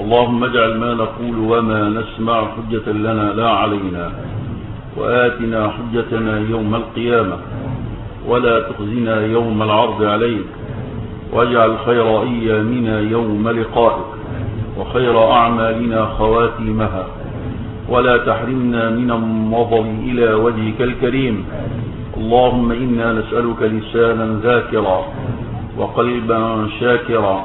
اللهم اجعل ما نقول وما نسمع حجة لنا لا علينا وآتنا حجتنا يوم القيامة ولا تخزنا يوم العرض عليك واجعل خير أيامنا يوم لقائك وخير أعمالنا خواتيمها ولا تحرمنا من النظر إلى وجهك الكريم. اللهم إنا نسألك لسانا ذاكرا وقلبا شاكرا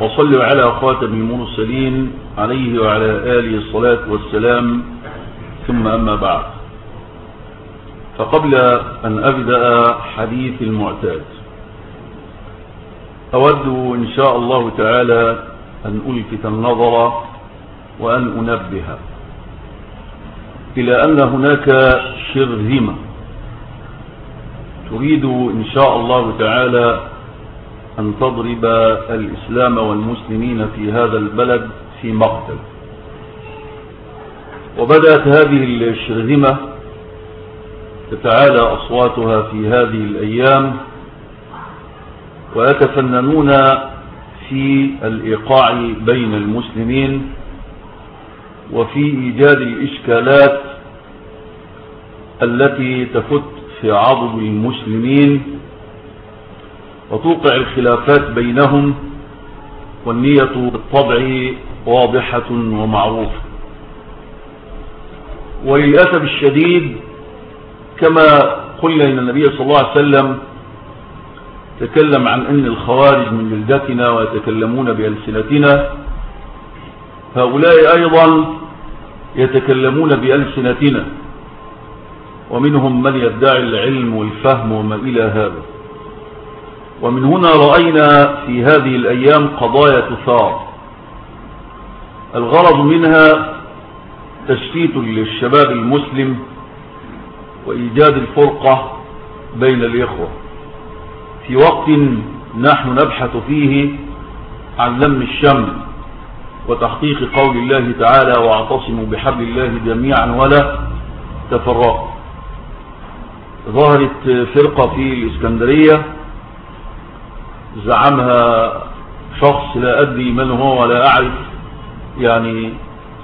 وصلوا على خاتم المرسلين عليه وعلى آله الصلاة والسلام. ثم أما بعد. فقبل أن أبدأ حديث المعتاد أود إن شاء الله تعالى أن ألفت النظر وأن أنبه إلى أن هناك شرذمة تريد إن شاء الله تعالى أن تضرب الإسلام والمسلمين في هذا البلد في مقتل. وبدأت هذه الشرذمة تتعالى أصواتها في هذه الأيام ويتفننون في الإيقاع بين المسلمين وفي إيجاد الإشكالات التي تفت في عضد المسلمين وتوقع الخلافات بينهم والنية بالطبع واضحة ومعروفة. وللأسف الشديد كما قلنا إن النبي صلى الله عليه وسلم تكلم عن أن الخوارج من جلدتنا ويتكلمون بألسنتنا هؤلاء أيضا يتكلمون بألسنتنا ومنهم من يدعي العلم والفهم وما إلى هذا. ومن هنا رأينا في هذه الأيام قضايا تثار. الغرض منها تشتيت للشباب المسلم وإيجاد الفرقة بين الإخوة. في وقت نحن نبحث فيه عن لم الشمل وتحقيق قول الله تعالى واعتصموا بحبل الله جميعا ولا تفرقوا. ظهرت فرقة في الإسكندرية زعمها شخص لا أدري من هو ولا أعرف. يعني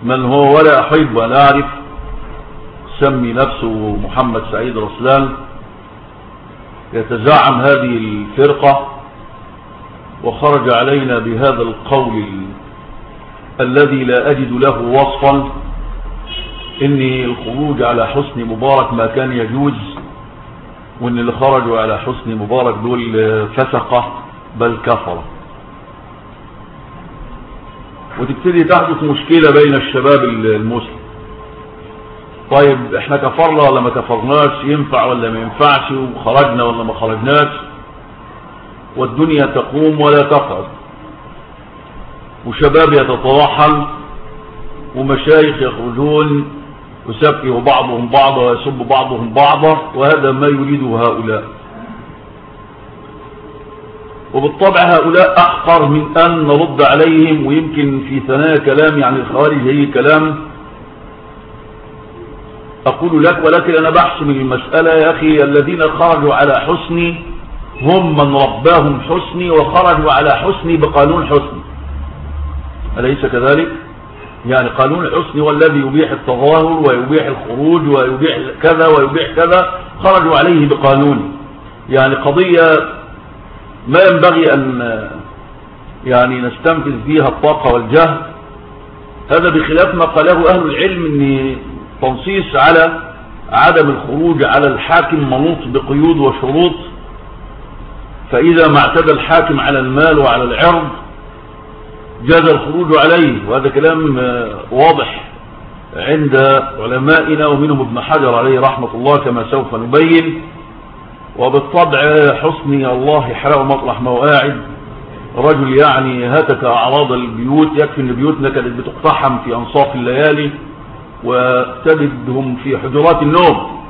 من هو ولا أحب ولا أعرف. سمي نفسه محمد سعيد رسلان. يتزعم هذه الفرقة. وخرج علينا بهذا القول الذي لا أجد له وصفا. إن الخروج على حسن مبارك ما كان يجوز. وإن اللي خرجوا على حسن مبارك دول فسقة بل كفرة وتبتدي تحدث مشكلة بين الشباب المسلم. طيب إحنا كفرنا ولا ما كفرناش؟ ينفع ولا ما ينفعش؟ وخرجنا ولا ما خرجناش؟ والدنيا تقوم ولا تقعد. وشباب يتطوحن ومشايخ يخرجون يسفه بعضهم بعضا ويسب بعضهم بعضا وهذا ما يريده هؤلاء. وبالطبع هؤلاء أحقر من أن نرد عليهم ويمكن في ثنايا كلامي عن الخوارج هي كلام. أقول لك ولكن أنا بحسم المسألة يا أخي الذين خرجوا على حسني هم من رباهم حسني وخرجوا على حسني بقانون حسني. أليس كذلك؟ يعني قانون الحسن هو الذي يبيح التظاهر ويبيح الخروج ويبيح كذا ويبيح كذا خرجوا عليه بقانون. يعني قضية ما ينبغي أن يعني نستنفذ فيها الطاقة والجهد هذا بخلاف ما قاله أهل العلم أن التنصيص على عدم الخروج على الحاكم منوط بقيود وشروط. فإذا ما اعتدى الحاكم على المال وعلى العرض جاز الخروج عليه. وهذا كلام واضح عند علمائنا ومنهم ابن حجر عليه رحمة الله كما سوف نبين. وبالطبع حسني الله يحرق مطرح ما قاعد رجل يعني هتك أعراض البيوت يكفي أن بيوتنا كانت بتقتحم في أنصاف الليالي وتجدهم في حجرات النوم.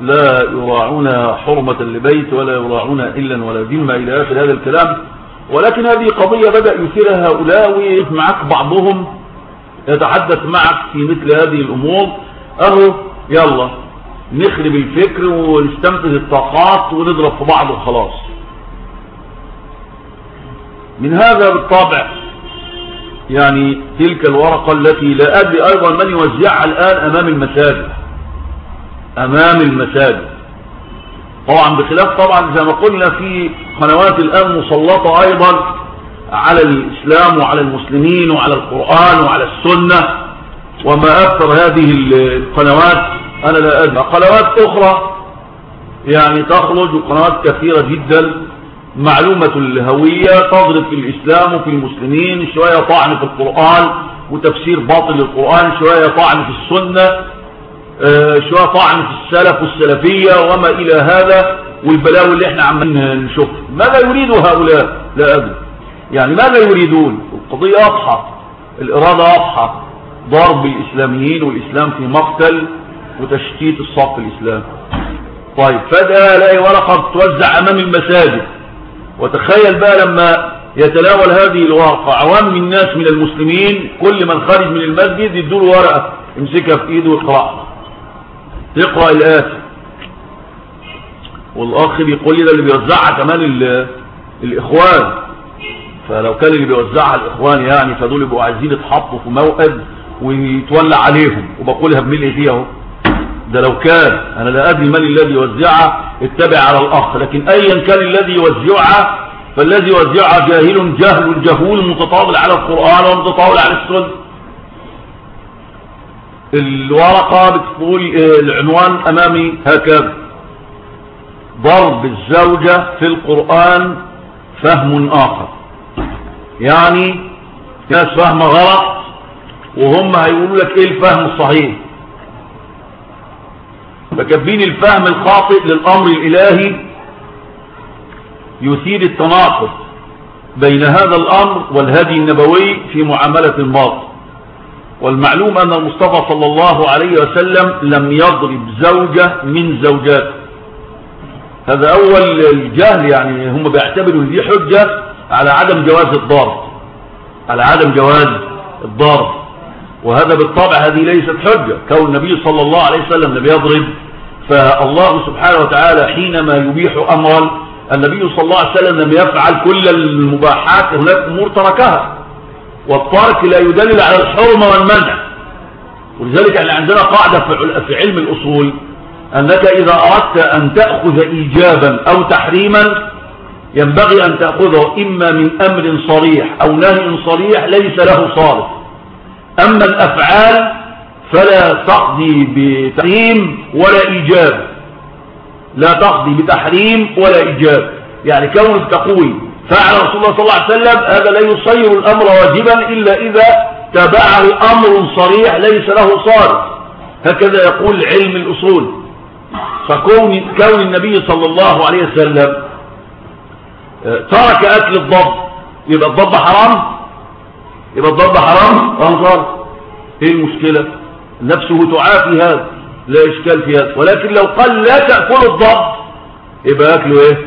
لا يراعون حرمة لبيت ولا يراعون إلا ولا ذمة إلى آخر هذا الكلام. ولكن هذه قضية بدأ يثيرها هؤلاء ويقف معك بعضهم يتحدث معك في مثل هذه الأمور. أهو يلا. نخرب الفكر ونستنفذ الطاقات ونضرب في بعض وخلاص. من هذا بالطبع يعني تلك الورقة التي لا أدري أيضا من يوزعها الآن أمام المساجد. أمام المساجد. طبعا بخلاف طبعا زي ما قلنا في قنوات الآن مسلطة أيضا على الإسلام وعلى المسلمين وعلى القرآن وعلى السنة. وما أكثر هذه القنوات أنا لا أدري. قنوات أخرى يعني تخرج قنوات كثيرة جدا معلومة الهوية تضرب في الإسلام وفي المسلمين شوية طعن في القرآن وتفسير باطل للقرآن شوية طعن في السنة آه، شوية طعن في السلف والسلفية وما إلى هذا والبلاوي اللي إحنا عمالين نشوفها ماذا يريد هؤلاء؟ لا أدري. يعني ماذا يريدون؟ القضية واضحة الإرادة واضحة ضرب الإسلاميين والإسلام في مقتل وتشتيت الصف الإسلامي طيب فجأة ألاقي ورقة توزع أمام المساجد. وتخيل بقى لما يتناول هذه الورقة عوام الناس من المسلمين كل من خارج من المسجد يدور ورقة يمسكها في إيده ويقرأها. يقرأ الآتي والأخ بيقول لي ده اللي بيوزعها كمان الإخوان. فلو كان اللي بيوزعها الإخوان يعني فدول يبقوا عايزين يتحطوا في موقد ويتولى عليهم. وبقولها بملء فيها أهو. ده لو كان أنا لا أدري من الذي يوزعها اتبع على الأخ لكن ايا كان الذي يوزعها فالذي يوزعها جاهل جهل جهول متطاول على القرآن ومتطاول على السنة. الورقة بتقول آه، العنوان أمامي هكذا. ضرب الزوجة في القرآن فهم آخر. يعني ناس فهم غلط وهم هيقولوا لك إيه الفهم الصحيح؟ فكبين الفهم الخاطئ للأمر الإلهي يثير التناقض بين هذا الأمر والهدي النبوي في معاملة الماضي. والمعلوم أن المصطفى صلى الله عليه وسلم لم يضرب زوجة من زوجاته. هذا أول الجهل يعني هم بيعتبروا دي حجة على عدم جواز الضرب. على عدم جواز الضرب. وهذا بالطبع هذه ليست حجة. كون النبي صلى الله عليه وسلم لم يضرب فالله سبحانه وتعالى حينما يبيح أمرا النبي صلى الله عليه وسلم لم يفعل كل المباحات هناك أمور تركها. والترك لا يدلل على الحرمة والمنع. ولذلك إحنا عندنا قاعدة في علم الأصول أنك إذا أردت أن تأخذ إيجابا أو تحريما ينبغي أن تأخذه إما من أمر صريح أو نهي صريح ليس له صارف أما الأفعال فلا تقضي بتحريم ولا إيجاب. لا تقضي بتحريم ولا إيجاب. يعني كونك تقول فعل رسول الله صلى الله عليه وسلم هذا لا يصير الأمر واجبا إلا إذا تبعه أمر صريح ليس له صارف هكذا يقول علم الأصول. فكون كون النبي صلى الله عليه وسلم آه، ترك أكل الضب يبقى الضب حرام؟ يبقى الضب حرام؟ وانظر إيه المشكلة؟ نفسه تعافي هذا لا إشكال في هذا. ولكن لو قال لا تأكل الضب يبقى أكله إيه؟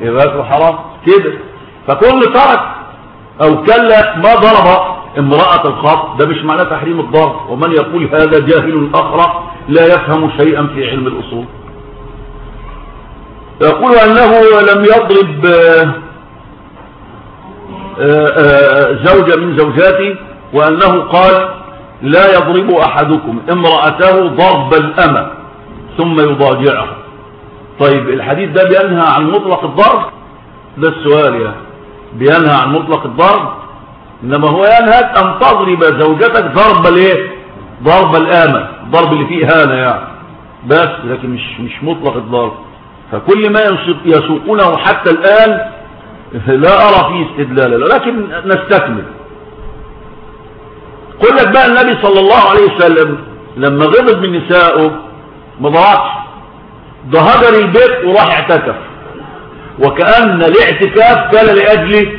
يبقى أكله حرام. كده. فكل ترك أو كلا ما ضرب امرأة الخط ده مش معناه تحريم الضرب ومن يقول هذا جاهل أخرى لا يفهم شيئا في علم الأصول. يقول أنه لم يضرب آه، زوجة من زوجاته وأنه قال لا يضرب أحدكم امرأته ضرب الأمة ثم يضاجعها. طيب الحديث ده بينهى عن مطلق الضرب؟ ده السؤال يعني بينهى عن مطلق الضرب؟ إنما هو ينهى أن تضرب زوجتك ضرب الإيه؟ ضرب الآمن الضرب اللي فيه هانة يعني بس لكن مش مش مطلق الضرب. فكل ما يسوقونه حتى الآن لا أرى فيه استدلالا لكن نستكمل. قل لك بقى النبي صلى الله عليه وسلم لما غضب من نسائه ما ضربش ده هجر البيت وراح اعتكف. وكأن الاعتكاف كان لأجل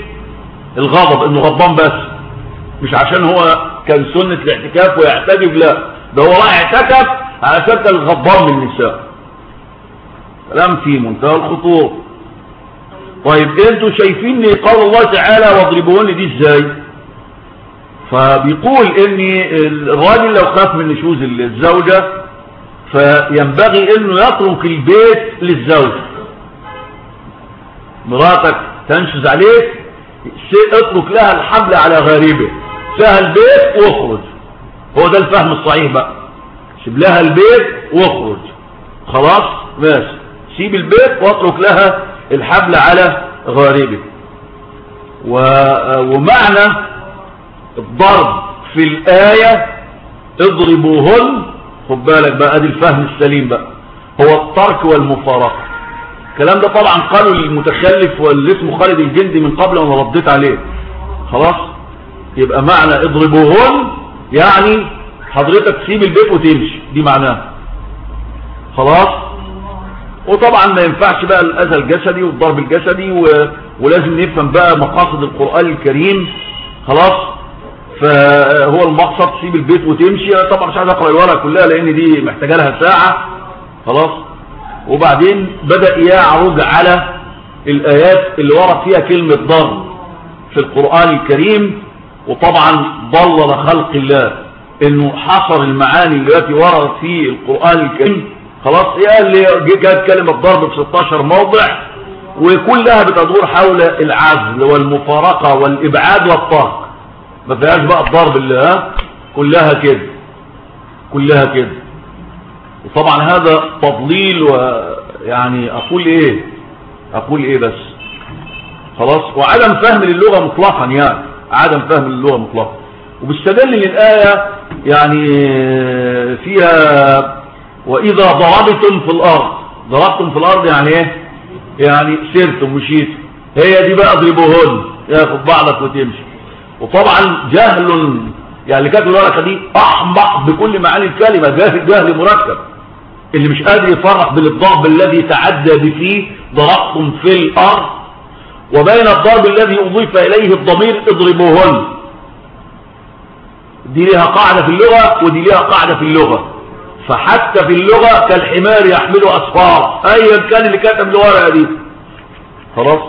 الغضب إنه غضبان بس. مش عشان هو كان سنة الاعتكاف ويعتكف لا ده هو راح اعتكف على سبب الغضبان من النساء كلام في منتهى الخطوط طيب أنتوا شايفين قول الله تعالى واضربوهن دي إزاي؟ فبيقول ان الراجل لو خاف من نشوز الزوجة فينبغي إنه يترك البيت للزوجة مراتك تنشز عليك اترك لها الحبل على غريبه. سهل البيت واخرج. هو ده الفهم الصحيح بقى. سيب لها البيت واخرج. خلاص ماشي سيب البيت واترك لها الحبل على غاربه. ومعنى الضرب في الآية اضربوهن خد بالك بقى أدي الفهم السليم بقى. هو الترك والمفارقة. الكلام ده طبعا قالوا المتخلف واللي اسمه خالد الجندي من قبل وأنا رديت عليه. خلاص؟ يبقى معنى اضربوهن يعني حضرتك تسيب البيت وتمشي. دي معناها. خلاص؟ وطبعا ما ينفعش بقى الأذى الجسدي والضرب الجسدي و... ولازم نفهم بقى مقاصد القرآن الكريم. خلاص؟ فهو المقصد تسيب البيت وتمشي. طبعا مش عايز أقرأ الورقة كلها لأن دي محتاجة لها ساعة. خلاص؟ وبعدين بدأ يعرض على الآيات اللي ورد فيها كلمة ضرب في القرآن الكريم. وطبعا ضلل خلق الله إنه حصر المعاني التي وردت في القرآن الكريم. خلاص هي اللي جاءت كلمة ضرب في 16 موضع وكلها بتدور حول العزل والمفارقة والإبعاد والطرق ما فيهاش بقى الضرب اللي ها؟ كلها كده. كلها كده. وطبعا هذا تضليل ويعني أقول إيه؟ أقول إيه بس؟ خلاص؟ وعدم فهم للغة مطلقا يعني. عدم فهم للغة مطلقا. وبالستدل للآية يعني فيها وإذا ضربتم في الأرض. ضربتم في الأرض يعني إيه؟ يعني سرتم مشيتم هي دي بقى اضربوهن. ياخد بعضك وتمشي. وطبعا جهل يعني اللي كانت الورقة دي أحمق بكل معاني الكلمة. جاهل جهل مركب. اللي مش قادر يفرق بين الضرب الذي تعدى بفيه ضربتم في الأرض. وبين الضرب الذي أضيف إليه الضمير اضربوهن. دي ليها قاعدة في اللغة ودي ليها قاعدة في اللغة. فحتى في اللغة كالحمار يحمل اسفار ايا كان اللي كتب الورقه دي خلاص؟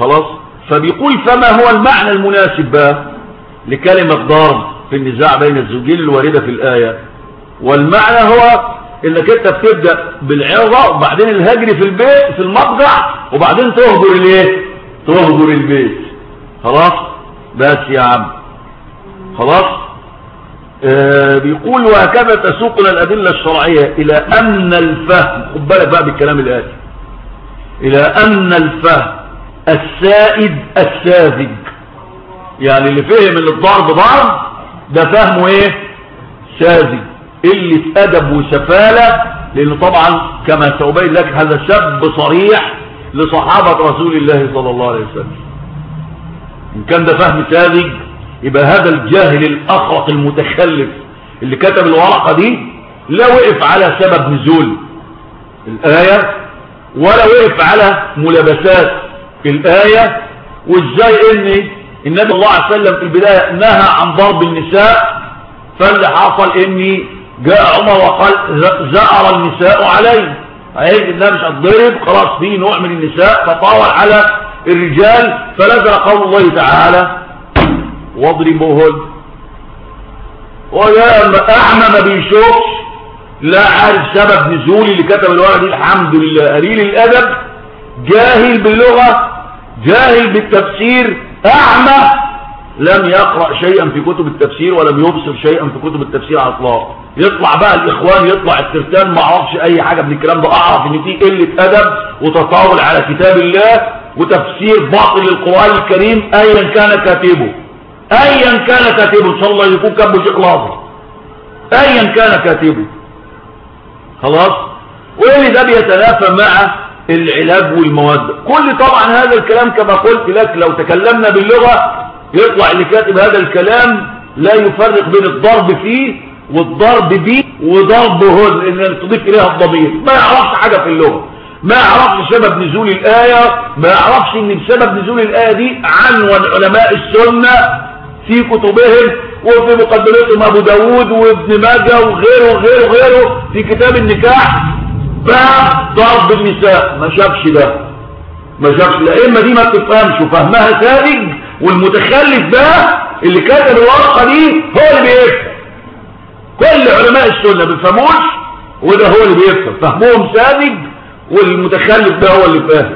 خلاص؟ فبيقول فما هو المعنى المناسب بقى لكلمة ضرب في النزاع بين الزوجين الواردة في الآية؟ والمعنى هو إنك أنت بتبدأ بالعظة وبعدين الهجر في البيت في المضجع وبعدين تهجر الايه تهجر البيت. خلاص؟ بس يا عم. خلاص؟ بيقول وهكذا تسوقنا الأدلة الشرعية إلى أن الفهم خد بالك بقى بالكلام الآتي إلى أن الفهم السائد الساذج. يعني اللي فهم ان الضرب ضرب ده فهمه إيه؟ ساذج. قلة ادب وسفالة لأنه طبعا كما سأبين لك هذا سب صريح لصحابة رسول الله صلى الله عليه وسلم. إن كان ده فهم ساذج يبقى هذا الجاهل الأخرق المتخلف اللي كتب الورقة دي لا وقف على سبب نزول الآية ولا وقف على ملابسات الآية وإزاي إن النبي الله عليه وسلم في البداية نهى عن ضرب النساء فاللي حصل إن جاء عمر وقال زأر النساء عليه عيد النبي مش هتضرب خلاص في نوع من النساء فطاول على الرجال فنزل قول الله تعالى واضربوهن ويا اعمى ما بيشوفش لا عارف سبب نزولي اللي كتب الورقه دي الحمد لله. قليل الأدب جاهل باللغة جاهل بالتفسير. أعمى لم يقرأ شيئا في كتب التفسير ولم يبصر شيئا في كتب التفسير على الإطلاق. يطلع بقى الإخوان يطلع الترتان ما أعرفش أي حاجة من الكلام ده. أعرف إن في قلة أدب وتطاول على كتاب الله وتفسير باطل للقرآن الكريم أيا كان كاتبه. ايا كان كاتبه إن شاء الله يكون كاتبه لازم ايا كان كاتبه خلاص؟ واللي ده بيتنافى مع العلاج والمواد. كل طبعا هذا الكلام كما قلت لك لو تكلمنا باللغة يطلع اللي كاتب هذا الكلام لا يفرق بين الضرب فيه والضرب به وضرب هن ان تضيف إليها الضمير. ما يعرفش حاجة في اللغة. ما يعرفش سبب نزول الآية. ما يعرفش إن بسبب نزول الآية دي عنوان علماء السنة. في كتبهم وفي مقدمتهم أبو داود وابن ماجه وغيره وغيره وغيره في كتاب النكاح. باب ضرب النساء ما شافش ده. ما شافش الائمه دي ما بتفهمش وفهمها ساذج والمتخلف ده اللي كتب الورقة دي هو اللي بيفهم كل علماء السنة ما بيفهموش وده هو اللي بيفهم فهمهم ساذج والمتخلف ده هو اللي فاهم.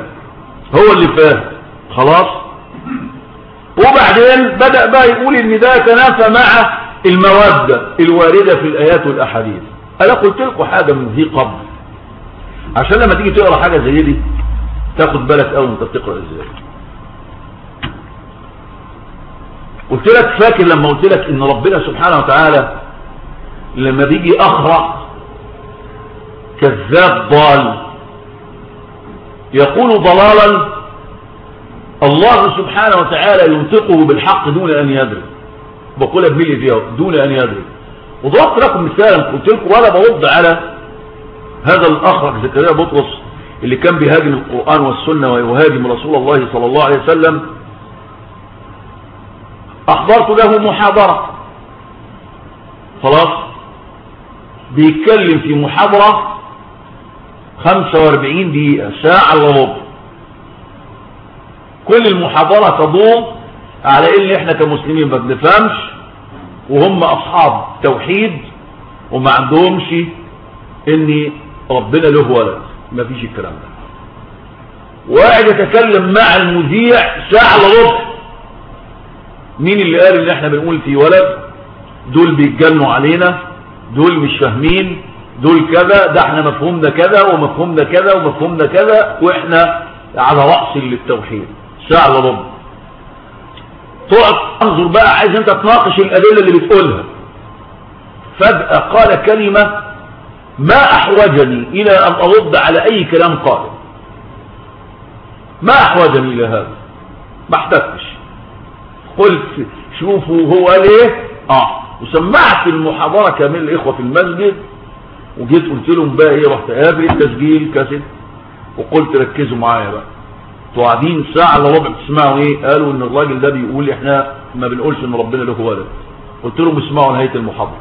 هو اللي فاهم. خلاص؟ وبعدين بدأ بقى يقول إن ده يتنافى مع المودة الواردة في الآيات والأحاديث. أنا قلت لكم حاجة من ذي قبل؟ عشان لما تيجي تقرأ حاجة زي دي تاخد بالك أول انت بتقرأ إزاي. قلت لك فاكر لما قلت لك إن ربنا سبحانه وتعالى لما بيجي أخرق كذاب ضال يقول ضلالا الله سبحانه وتعالى ينطقه بالحق دون أن يدري. بقولها بملي فيها دون أن يدري. وضربت لكم مثالا قلت لكم ولا برد على هذا الأخرق زكريا بطرس اللي كان بيهاجم القرآن والسنة ويهاجم رسول الله صلى الله عليه وسلم أحضرت له محاضرة. خلاص؟ بيتكلم في محاضرة 45 دقيقة ساعة إلا كل المحاضرة تدور على إن إحنا كمسلمين ما بنفهمش وهم أصحاب توحيد وما عندهمش إن ربنا له ولد. ما فيش الكلام ده. وقاعد يتكلم مع المذيع ساعة إلا ربع. مين اللي قال إن إحنا بنقول في ولد؟ دول بيتجنوا علينا دول مش فاهمين دول كذا ده إحنا مفهومنا كذا ومفهومنا كذا ومفهومنا كذا وإحنا على رأس للتوحيد. ساعة إلا ربع. تقعد تنظر بقى عايز أنت تناقش الأدلة اللي بتقولها. فجأة قال كلمة ما أحوجني إلى أن أرد على أي كلام قال ما أحوجني إلى هذا. ما احتجتش. قلت شوفوا هو قال إيه آه. وسمعت المحاضرة كامل الاخوة في المسجد وجيت قلت لهم بقى إيه رحت قابل التسجيل كاسيت وقلت ركزوا معايا بقى. قاعدين ساعة إلا ربع تسمعوا إيه؟ قالوا إن الراجل ده بيقول إحنا ما بنقولش إن ربنا له ولد. قلت لهم اسمعوا نهاية المحاضرة.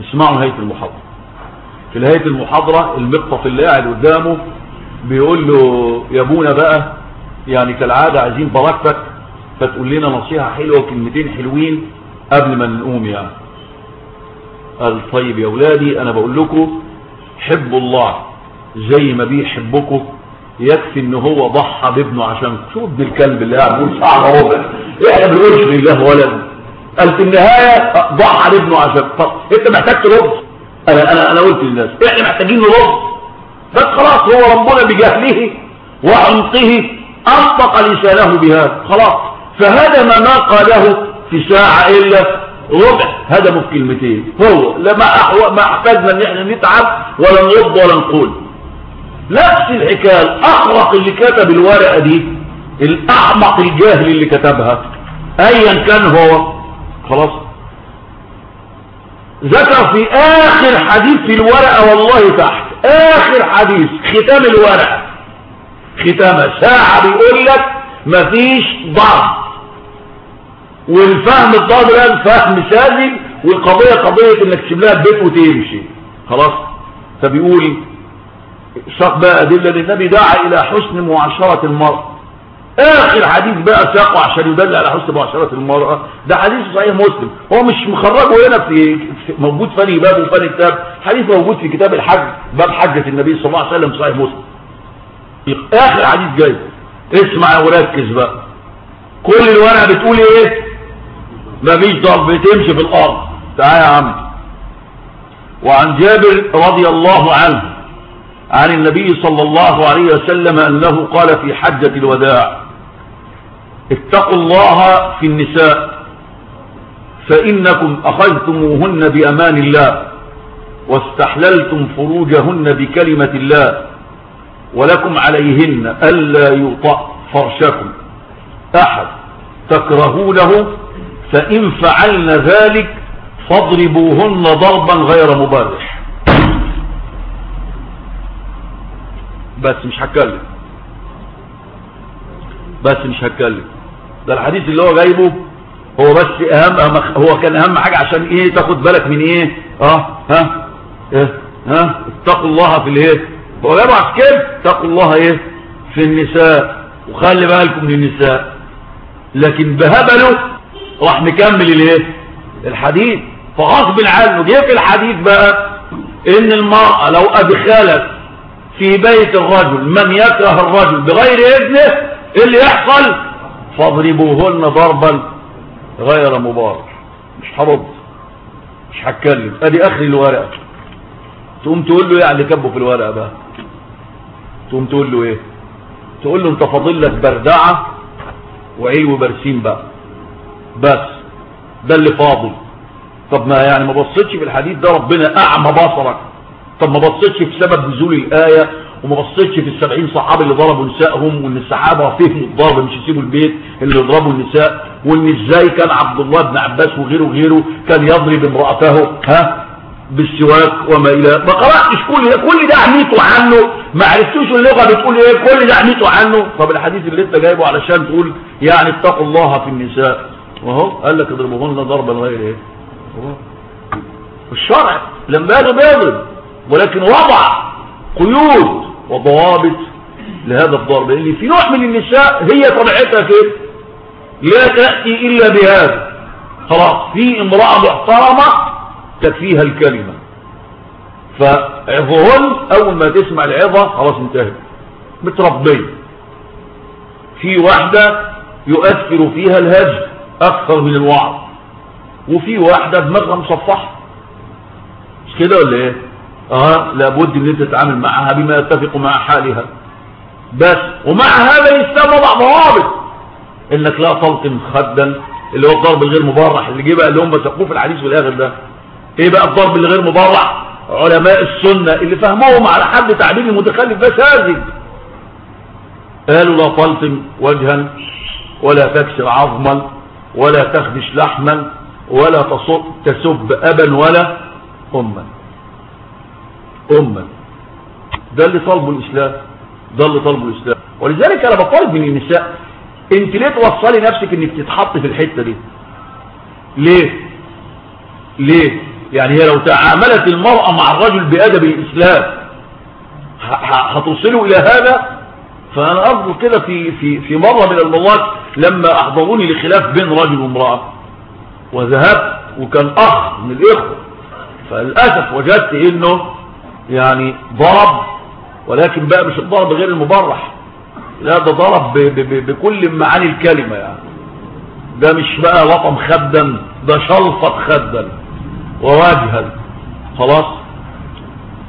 اسمعوا نهاية المحاضرة. في نهاية المحاضرة المقطف اللي قاعد قدامه بيقول له يا أبونا بقى يعني كالعادة عايزين بركتك فتقول لنا نصيحة حلوة وكلمتين حلوين قبل ما نقوم يعني. قال طيب يا أولادي أنا بقول لكم حبوا الله زي ما بيحبكم يكفي إن هو ضحى بابنه عشان شوف ابن الكلب اللي قاعد بيقول ساعه ربع؟ إحنا ما بنقولش لله ولد. قال في النهاية ضحى بابنه عشان طب أنت محتاج ترد؟ أنا أنا أنا قلت للناس إحنا محتاجين نرد. بس خلاص هو ربنا بجهله وعمقه أنطق لسانه بهذا. خلاص. فهذا ما قاله في ساعة إلا ربع. هدمه في كلمتين هو لما. ما أحتاجنا إن إحنا نتعب ولا نرد ولا نقول. نفس الحكاية الاخرق اللي كتب الورقة دي الأحمق الجاهل اللي كتبها. ايا كان هو. خلاص. ذكر في آخر حديث في الورقة والله تحت. آخر حديث ختام الورقة. ختامه ساعه بيقول لك مفيش ضعف والفهم الضاد ده فهم ساذج والقضية قضية إنك تسيب لها البيت وتمشي. خلاص. فبيقول ساق بقى أدلة للنبي دعا إلى حسن معاشرة المرأة آخر حديث بقى ساقه عشان يدل على حسن معاشرة المرأة. ده حديث صحيح مسلم. هو مش مخرجه هنا في موجود فني باب وفني كتاب حديث موجود في كتاب الحج باب حجة النبي صلى الله عليه وسلم صحيح مسلم. آخر حديث جاي. اسمع وركز بقى. كل الورقة بتقول إيه؟ مفيش ضرب بتمشي في الأرض. تعال يا عم. وعن جابر رضي الله عنه. عن النبي صلى الله عليه وسلم أنه قال في حجة الوداع اتقوا الله في النساء فإنكم أخذتموهن بأمان الله واستحللتم فروجهن بكلمة الله ولكم عليهن ألا يطأ فرشكم. أحد تكرهونه فإن فعلن ذلك فاضربوهن ضربا غير مبرح. بس مش هتكلم. بس مش هتكلم. ده الحديث اللي هو جايبه هو بس أهم هو كان أهم حاجة عشان إيه تاخد بالك من إيه؟ آه ها إيه ها اتقوا الله في الإيه؟ هو جايبه عسكر اتقوا الله إيه؟ في النساء. وخلي بالكم من النساء. لكن بهبله راح مكمل الإيه؟ الحديث. فغصب عنه. جه في الحديث بقى إن المرأة لو أدخلت في بيت الرجل من يكره الرجل بغير إيه اللي يحصل؟ فاضربوهن ضربا غير مبارك مش هرد مش هتكلم أدي اخر الورقة. تقوم تقول له إيه اللي كبه في الورقة بقى تقوم تقول له إيه؟ تقول له أنت فاضل لك بردعة وعلو برسيم بقى. بس ده اللي فاضل. طب ما يعني ما بصيتش في الحديث ده ربنا أعمى بصرك. طب ما بصيتش في سبب نزول الآية وما بصيتش في السبعين صحابي اللي ضربوا نسائهم وإن الصحابة فهموا الضرب مش يسيبوا البيت اللي يضربوا النساء وإن إزاي كان عبد الله بن عباس وغيره وغيره كان يضرب امرأته ها؟ بالسواك وما إلى ما قرأتش كل ده كل ده عميته عنه ما عرفتوش اللغة بتقول إيه كل ده عميته عنه. طب الحديث اللي أنت جايبه علشان تقول يعني اتقوا الله في النساء. وهو قال لك اضربوهن ضربا غير إيه؟ الشرع لما يضرب ولكن وضع قيود وضوابط لهذا الضرب لأن في نوع من النساء هي طبيعتها كده لا تأتي إلا بهذا. خلاص في امرأة محترمة تكفيها الكلمة. فعظهن أول ما تسمع العظة خلاص انتهت. متربية. في واحدة يؤثر فيها الهجر أكثر من الوعظ. وفي واحدة دماغها مصفحة. مش كده ولا إيه؟ آه لابد ان انت تتعامل معها بما يتفق مع حالها. بس ومع هذا الاسلام وضع ضوابط. انك لا تلطم خدا اللي هو الضرب الغير مبرح اللي جه بقى اللي هم سقوه في الحديث في الآخر ده. إيه بقى الضرب الغير مبرح؟ علماء السنة اللي فهموهم على حد تعبير المتخلف بس هذه قالوا لا تلطم وجها ولا تكسر عظما ولا تخدش لحما ولا تسب أبا ولا أما. أمة. ده اللي طلبه الإسلام. ده اللي طلبه الإسلام. ولذلك أنا بطالب من النساء انت ليه توصلي نفسك إنك تتحط في الحتة دي. ليه؟ ليه؟ يعني هي لو تعاملت المرأة مع الرجل بأدب الإسلام هتوصلوا إلى هذا؟ فأنا أرجو كده في, في, في مرة من المرات لما أحضروني لخلاف بين رجل وامرأة. وذهبت وكان أخ من الإخوة فللأسف وجدت إنه يعني ضرب ولكن بقى مش الضرب غير المبرح. لا ده ضرب بكل معاني الكلمة يعني. ده مش بقى لطم خدا ده شلفط خدا وواجها. خلاص؟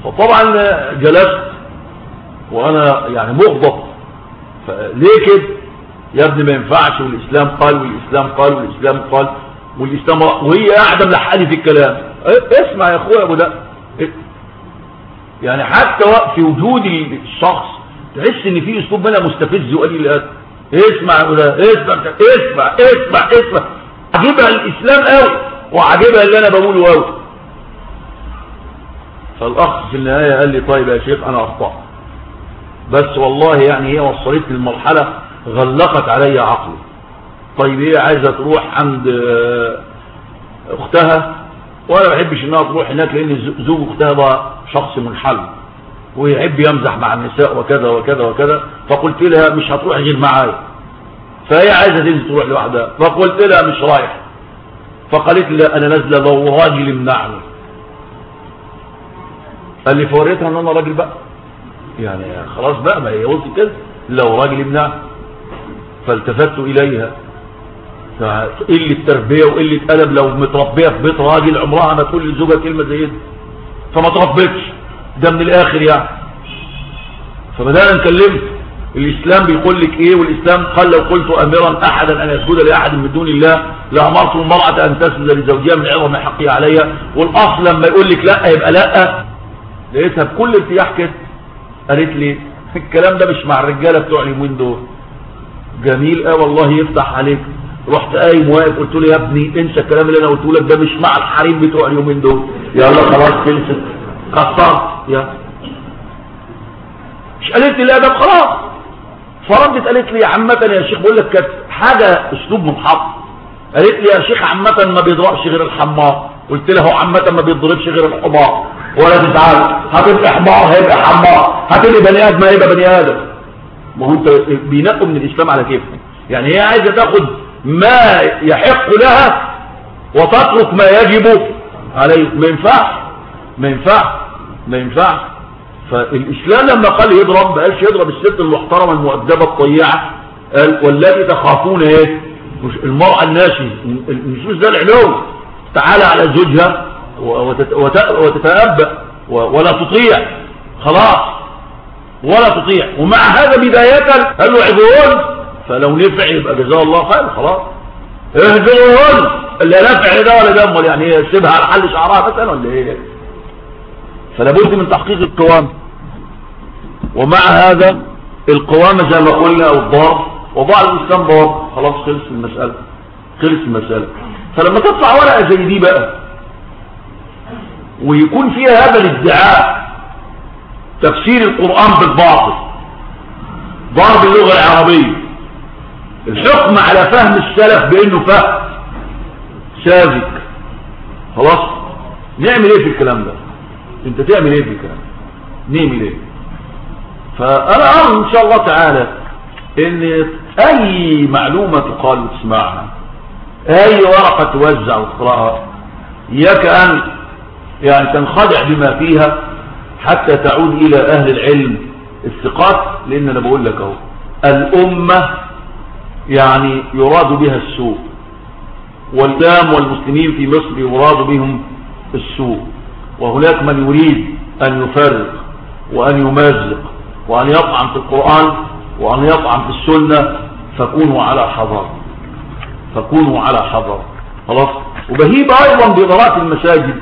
فطبعا جلست وأنا يعني مغضب. ليه كده؟ يا ابني ما ينفعش والإسلام قال والإسلام قال والإسلام قال والإسلام وهي قاعدة ملحقني في الكلام. اسمع يا أخويا أبو ده يعني حتى في وجود الشخص تحس إن في أسلوب منها مستفز وقليل الادب اسمع ولا اسمع اسمع اسمع اسمع. عجبها الإسلام قوي وعجبها اللي أنا بقوله قوي. فالأخ في النهاية قال لي طيب يا شيخ أنا اخطات بس والله يعني هي وصلتني لمرحله غلقت علي عقلي. طيب هي عايزة تروح عند أختها؟ وأنا ما بحبش إنها تروح هناك لأن زوج أختها ده شخص منحل ويحب يمزح مع النساء وكذا وكذا وكذا. فقلت لها مش هتروح غير معايا. فهي عايزة تنزل تروح لوحدها. فقلت لها مش رايح. فقالت لي أنا نازلة لو راجل يمنعني قال لي فوريتها إن أنا راجل بقى. يعني خلاص بقى ما هي قلت كده. لو راجل يمنعني فالتفت إليها. قلة تربية وقلة أدب لو متربية في بيت راجل عمرها ما تقول لزوجها كلمة زي دي؟ فما تربيتش ده من الآخر يعني. فبدأنا نكلمت الإسلام بيقول لك إيه؟ والإسلام قال لو قلت امرا احدا أن يسجد لأحد من دون الله لأمرت المرأة أن تسجد لزوجها من عظم حقه عليها والأصل لما يقول لك لا يبقى لا. لقيتها بكل ارتياح كده. قالت لي الكلام ده مش مع الرجالة بتوع اليومين دول. جميل آه والله يفتح عليك. رحت قايم واقف قلت له يا ابني انسى الكلام اللي أنا قلته لك ده مش مع الحريم بتوع اليومين دول. يلا خلاص خلصت. كسرت يا. مش قالت لي لا ده خلاص. فردت قالت لي عامة يا شيخ بقول لك كانت حاجة أسلوب منحط. قالت لي يا شيخ عامة ما بيضربش غير الحمار. قلت له عامة ما بيضربش غير الحمار. ولا تزعل. هتبقى حمار هيبقى حمار. هتبقى بني آدم هيبقى بني آدم. ما هو انت بينقوا من الإسلام على كيف؟ يعني هي عايزة تاخد ما يحق لها وتترك ما يجب عليه ما ينفعش ما ينفعش ما ينفعش. فالإسلام لما قال يضرب ما قالش يضرب الست المحترمة المؤدبة الطيعة قال والتي تخافون إيه؟ مش المرأة الناشي النشوز ده العلو تعالى على زوجها وتتأبأ ولا تطيع. خلاص. ولا تطيع. ومع هذا بداية له عبون فلو نفع يبقى جزاه الله خير. خلاص. اهجرون اللي نفع ده ولا دم يعني هي سيبها على حل شعرها مثلا ولا إيه؟ فلا بد من تحقيق القوام. ومع هذا القوامة زي ما قلنا أو الضار وضع الإسلام ضار. خلاص خلص المسألة خلص المسألة. فلما تطلع ورقة زي دي بقى ويكون فيها هذا الادعاء تفسير القرآن بالباطل ضرب اللغة العربية الحكم على فهم السلف بأنه فهم. ساذج خلاص؟ نعمل إيه في الكلام ده؟ أنت تعمل إيه في الكلام؟ نعمل إيه؟ فأنا أرى إن شاء الله تعالى إن أي معلومة تقال وتسمعها أي ورقة توزع وتقرأها إياك أن يعني تنخدع بما فيها حتى تعود إلى أهل العلم الثقات لأن أنا بقول لك أهو الأمة يعني يراد بها السوء. والدام والمسلمين في مصر يراد بهم السوء. وهناك من يريد أن يفرق وأن يمازق وأن يطعن في القرآن وأن يطعن في السنة فكونوا على حذر. فكونوا على حذر. خلاص؟ وبهيب أيضا بإدارات المساجد.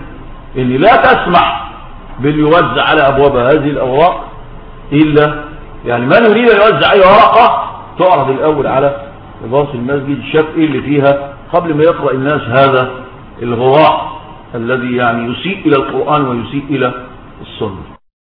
ان لا تسمح بأن يوزع على أبواب هذه الأوراق إلا يعني من يريد أن يوزع أي ورقة تعرض الأول على إدارة المسجد إيه اللي فيها قبل ما يقرأ الناس هذا الغراء الذي يعني يسيء إلى القرآن ويسيء إلى السنة.